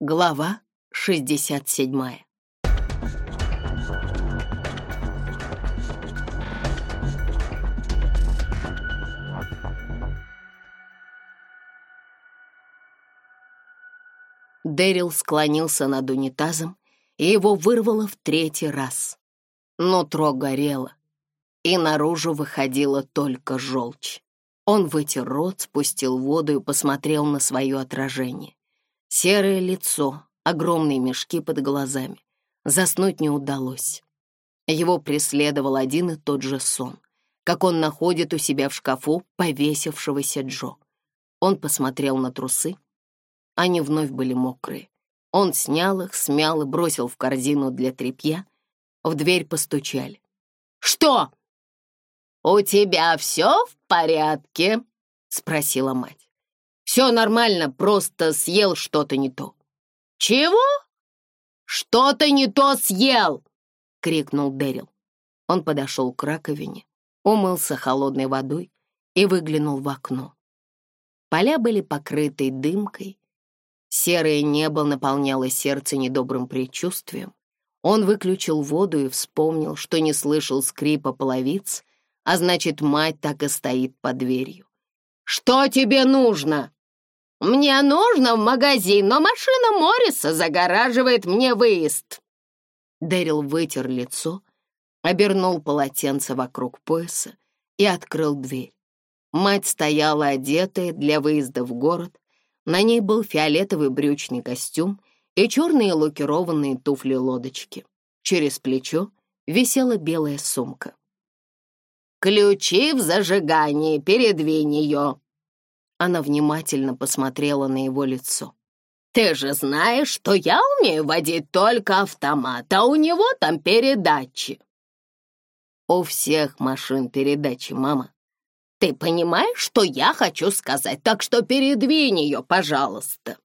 Глава 67 Дэрил склонился над унитазом, и его вырвало в третий раз. Нутро горело, и наружу выходила только желчь. Он вытер рот, спустил воду и посмотрел на свое отражение серое лицо, огромные мешки под глазами. Заснуть не удалось. Его преследовал один и тот же сон, как он находит у себя в шкафу повесившегося Джо. Он посмотрел на трусы. Они вновь были мокрые. Он снял их, смял и бросил в корзину для тряпья. В дверь постучали. «Что?» «У тебя все в порядке?» — спросила мать. Все нормально, просто съел что-то не то». «Чего?» «Что-то не то съел!» — крикнул Дэрил. Он подошел к раковине, умылся холодной водой и выглянул в окно. Поля были покрыты дымкой. Серое небо наполняло сердце недобрым предчувствием. Он выключил воду и вспомнил, что не слышал скрипа половиц, а значит, мать так и стоит под дверью. «Что тебе нужно?» Мне нужно в магазин, но машина Морриса загораживает мне выезд. Дэрил вытер лицо, обернул полотенце вокруг пояса и открыл дверь. Мать стояла одетая для выезда в город. На ней был фиолетовый брючный костюм и черные лакированные туфли-лодочки. Через плечо висела белая сумка. «Ключи в зажигании, передвинь ее!» Она внимательно посмотрела на его лицо. «Ты же знаешь, что я умею водить только автомат, а у него там передачи». «У всех машин передачи, мама». «Ты понимаешь, что я хочу сказать, так что передвинь ее, пожалуйста».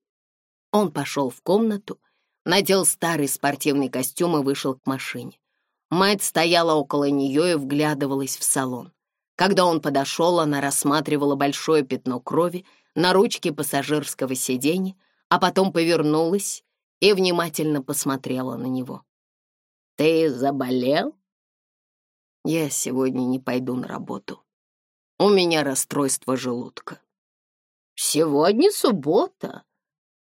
Он пошел в комнату, надел старый спортивный костюм и вышел к машине. Мать стояла около нее и вглядывалась в салон. Когда он подошел, она рассматривала большое пятно крови на ручке пассажирского сиденья, а потом повернулась и внимательно посмотрела на него. «Ты заболел?» «Я сегодня не пойду на работу. У меня расстройство желудка». «Сегодня суббота?»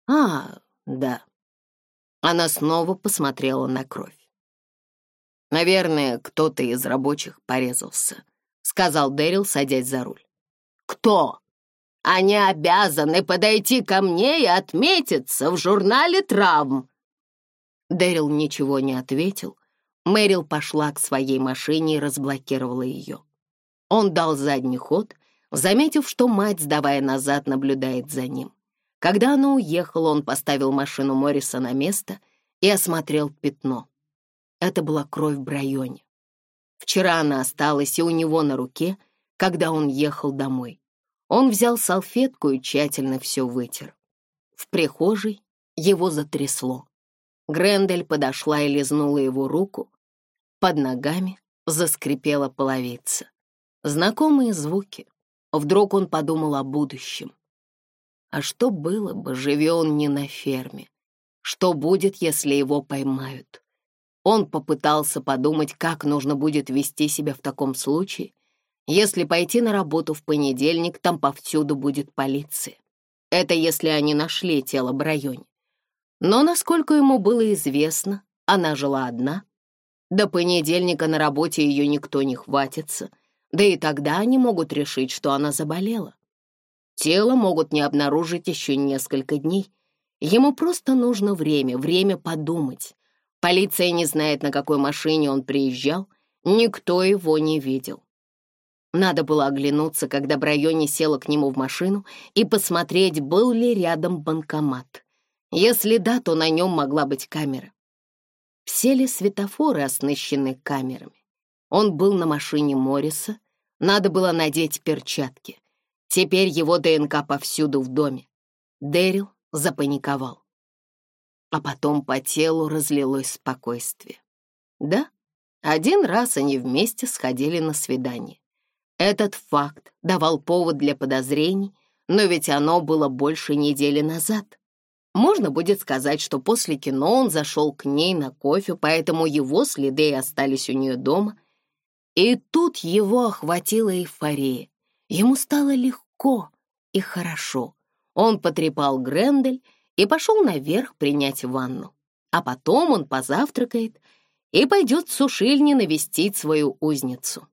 «А, да». Она снова посмотрела на кровь. «Наверное, кто-то из рабочих порезался. — сказал Дэрил, садясь за руль. «Кто?» «Они обязаны подойти ко мне и отметиться в журнале травм!» Дэрил ничего не ответил. Мэрил пошла к своей машине и разблокировала ее. Он дал задний ход, заметив, что мать, сдавая назад, наблюдает за ним. Когда она уехала, он поставил машину Морриса на место и осмотрел пятно. Это была кровь Брайоне. Вчера она осталась у него на руке, когда он ехал домой. Он взял салфетку и тщательно все вытер. В прихожей его затрясло. Грендель подошла и лизнула его руку. Под ногами заскрипела половица. Знакомые звуки. Вдруг он подумал о будущем. А что было бы, живя он не на ферме? Что будет, если его поймают? Он попытался подумать, как нужно будет вести себя в таком случае. Если пойти на работу в понедельник, там повсюду будет полиция. Это если они нашли тело в районе. Но, насколько ему было известно, она жила одна. До понедельника на работе ее никто не хватится, да и тогда они могут решить, что она заболела. Тело могут не обнаружить еще несколько дней. Ему просто нужно время, время подумать. Полиция не знает, на какой машине он приезжал. Никто его не видел. Надо было оглянуться, когда Брайони села к нему в машину и посмотреть, был ли рядом банкомат. Если да, то на нем могла быть камера. Все ли светофоры оснащены камерами? Он был на машине Морриса. Надо было надеть перчатки. Теперь его ДНК повсюду в доме. Дэрил запаниковал а потом по телу разлилось спокойствие. Да, один раз они вместе сходили на свидание. Этот факт давал повод для подозрений, но ведь оно было больше недели назад. Можно будет сказать, что после кино он зашел к ней на кофе, поэтому его следы и остались у нее дома. И тут его охватила эйфория. Ему стало легко и хорошо. Он потрепал Грендель и пошел наверх принять ванну. А потом он позавтракает и пойдет в сушильни навестить свою узницу.